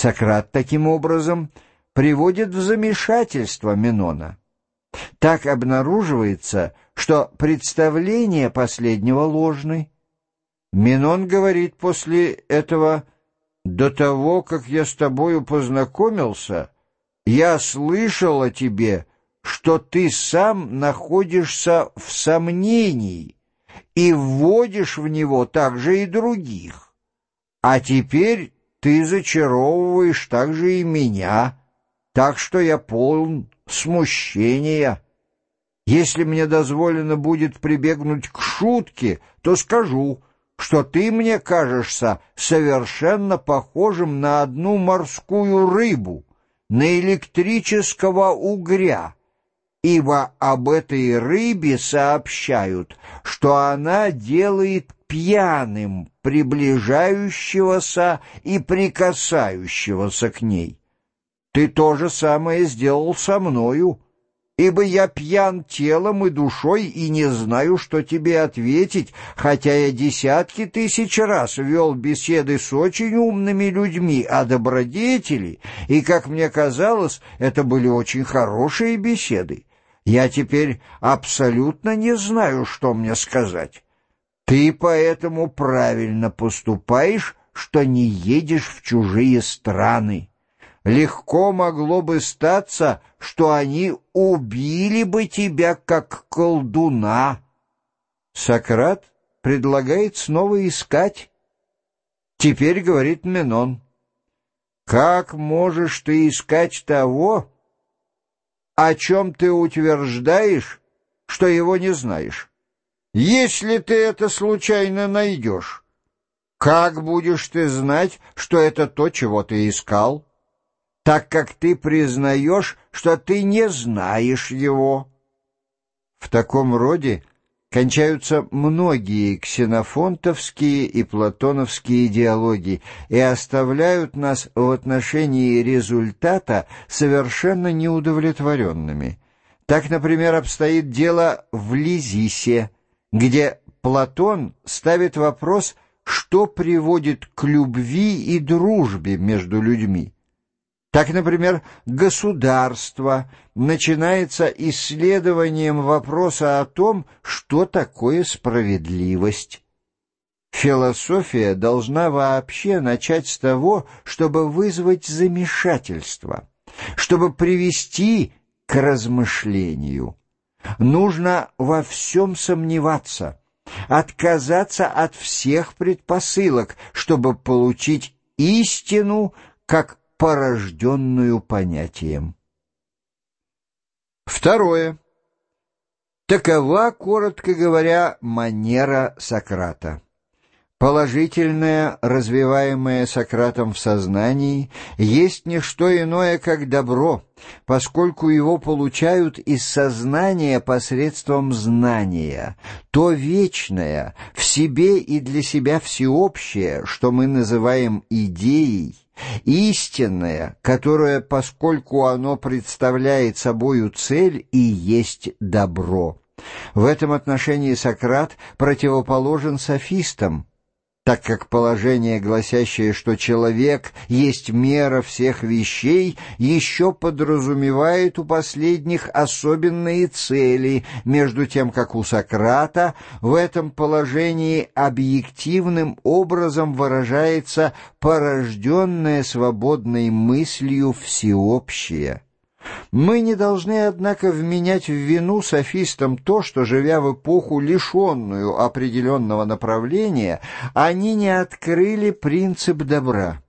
Сократ таким образом приводит в замешательство Менона. Так обнаруживается, что представление последнего ложны. Менон говорит после этого «До того, как я с тобою познакомился, я слышал о тебе, что ты сам находишься в сомнении и вводишь в него также и других. А теперь ты зачаровываешь также и меня, так что я полн смущения. Если мне дозволено будет прибегнуть к шутке, то скажу, что ты мне кажешься совершенно похожим на одну морскую рыбу, на электрического угря, ибо об этой рыбе сообщают, что она делает пьяным приближающегося и прикасающегося к ней. Ты то же самое сделал со мною, ибо я пьян телом и душой и не знаю, что тебе ответить, хотя я десятки тысяч раз вел беседы с очень умными людьми о добродетели, и, как мне казалось, это были очень хорошие беседы. Я теперь абсолютно не знаю, что мне сказать. Ты поэтому правильно поступаешь, что не едешь в чужие страны легко могло бы статься, что они убили бы тебя как колдуна. Сократ предлагает снова искать. Теперь говорит Менон, «Как можешь ты искать того, о чем ты утверждаешь, что его не знаешь? Если ты это случайно найдешь, как будешь ты знать, что это то, чего ты искал?» так как ты признаешь, что ты не знаешь его. В таком роде кончаются многие ксенофонтовские и платоновские диалоги и оставляют нас в отношении результата совершенно неудовлетворенными. Так, например, обстоит дело в Лизисе, где Платон ставит вопрос, что приводит к любви и дружбе между людьми. Так, например, государство начинается исследованием вопроса о том, что такое справедливость. Философия должна вообще начать с того, чтобы вызвать замешательство, чтобы привести к размышлению. Нужно во всем сомневаться, отказаться от всех предпосылок, чтобы получить истину как порожденную понятием. Второе. Такова, коротко говоря, манера Сократа. Положительное, развиваемое Сократом в сознании, есть не что иное, как добро, поскольку его получают из сознания посредством знания, то вечное, в себе и для себя всеобщее, что мы называем идеей, истинное, которое, поскольку оно представляет собою цель, и есть добро. В этом отношении Сократ противоположен софистам, так как положение, гласящее, что человек есть мера всех вещей, еще подразумевает у последних особенные цели, между тем, как у Сократа в этом положении объективным образом выражается порожденное свободной мыслью всеобщее. Мы не должны, однако, вменять в вину софистам то, что, живя в эпоху, лишенную определенного направления, они не открыли принцип добра.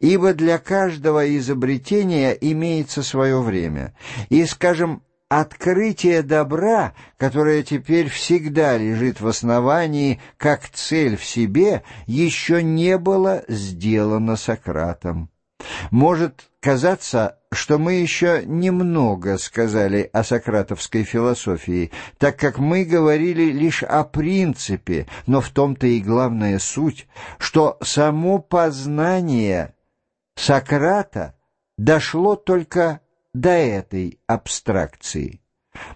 Ибо для каждого изобретения имеется свое время. И, скажем, открытие добра, которое теперь всегда лежит в основании как цель в себе, еще не было сделано Сократом. Может казаться, что мы еще немного сказали о сократовской философии, так как мы говорили лишь о принципе, но в том-то и главная суть, что само познание Сократа дошло только до этой абстракции.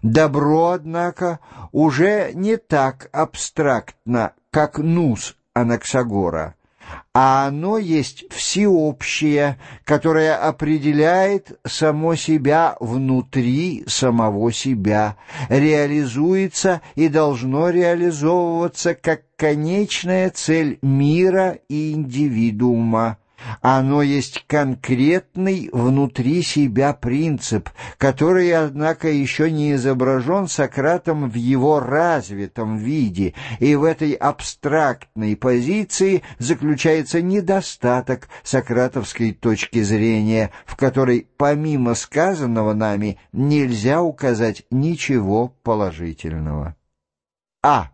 Добро, однако, уже не так абстрактно, как нус Анаксагора, а оно есть всеобщее, которое определяет само себя внутри самого себя, реализуется и должно реализовываться как конечная цель мира и индивидуума. Оно есть конкретный внутри себя принцип, который, однако, еще не изображен Сократом в его развитом виде, и в этой абстрактной позиции заключается недостаток сократовской точки зрения, в которой, помимо сказанного нами, нельзя указать ничего положительного. А.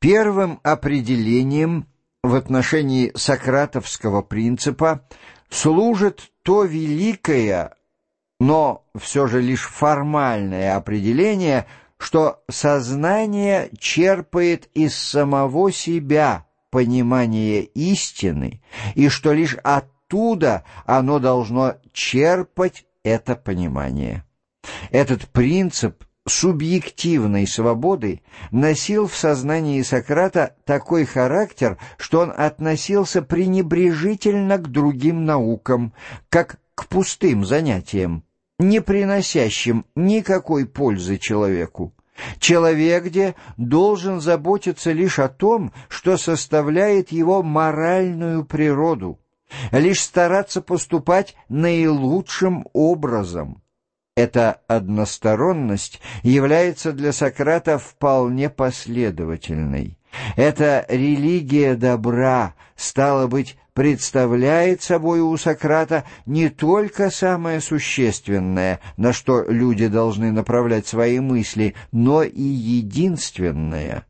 Первым определением в отношении сократовского принципа служит то великое, но все же лишь формальное определение, что сознание черпает из самого себя понимание истины, и что лишь оттуда оно должно черпать это понимание. Этот принцип субъективной свободы носил в сознании Сократа такой характер, что он относился пренебрежительно к другим наукам, как к пустым занятиям, не приносящим никакой пользы человеку. Человек где должен заботиться лишь о том, что составляет его моральную природу, лишь стараться поступать наилучшим образом. Эта односторонность является для Сократа вполне последовательной. Эта религия добра, стало быть, представляет собой у Сократа не только самое существенное, на что люди должны направлять свои мысли, но и единственное —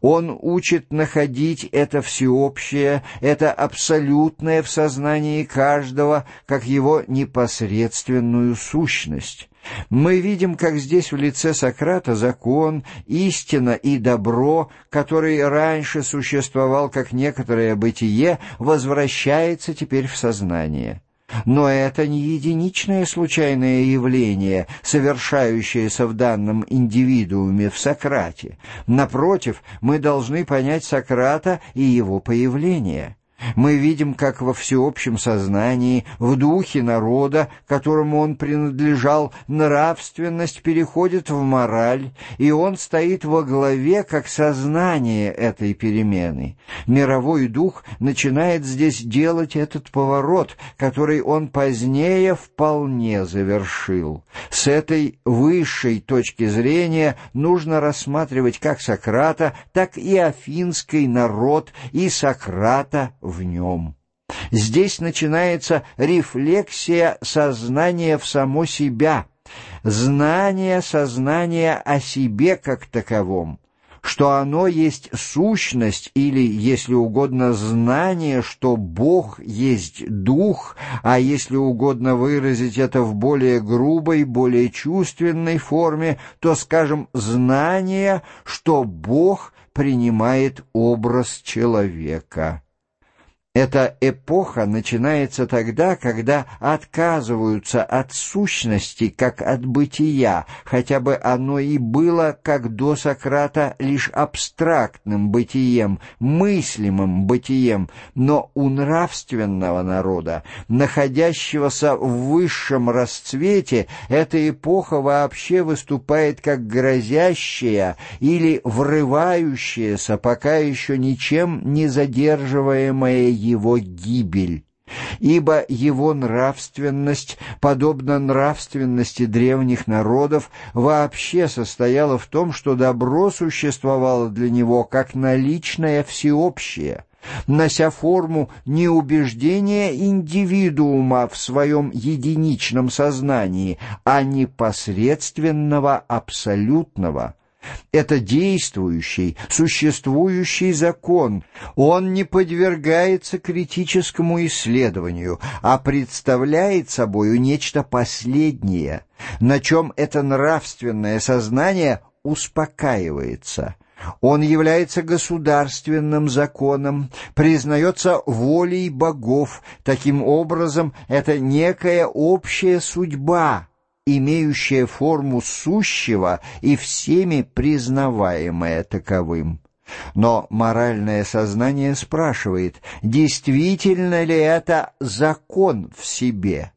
он учит находить это всеобщее, это абсолютное в сознании каждого, как его непосредственную сущность. Мы видим, как здесь в лице Сократа закон, истина и добро, который раньше существовал как некоторое бытие, возвращается теперь в сознание. Но это не единичное случайное явление, совершающееся в данном индивидууме в Сократе. Напротив, мы должны понять Сократа и его появление. Мы видим, как во всеобщем сознании, в духе народа, которому он принадлежал, нравственность переходит в мораль, и он стоит во главе как сознание этой перемены. Мировой дух начинает здесь делать этот поворот, который он позднее вполне завершил. С этой высшей точки зрения нужно рассматривать как Сократа, так и афинский народ и Сократа в нем. Здесь начинается рефлексия сознания в само себя, знание сознания о себе как таковом, что оно есть сущность или, если угодно, знание, что Бог есть Дух, а если угодно выразить это в более грубой, более чувственной форме, то, скажем, знание, что Бог принимает образ человека. Эта эпоха начинается тогда, когда отказываются от сущности, как от бытия, хотя бы оно и было, как до Сократа, лишь абстрактным бытием, мыслимым бытием, но у нравственного народа, находящегося в высшем расцвете, эта эпоха вообще выступает как грозящая или врывающаяся, пока еще ничем не задерживаемая его гибель, ибо его нравственность, подобно нравственности древних народов, вообще состояла в том, что добро существовало для него как наличное всеобщее, нося форму не убеждения индивидуума в своем единичном сознании, а непосредственного абсолютного – это действующий, существующий закон. Он не подвергается критическому исследованию, а представляет собою нечто последнее, на чем это нравственное сознание успокаивается. Он является государственным законом, признается волей богов. Таким образом, это некая общая судьба, имеющее форму сущего и всеми признаваемое таковым. Но моральное сознание спрашивает, действительно ли это закон в себе?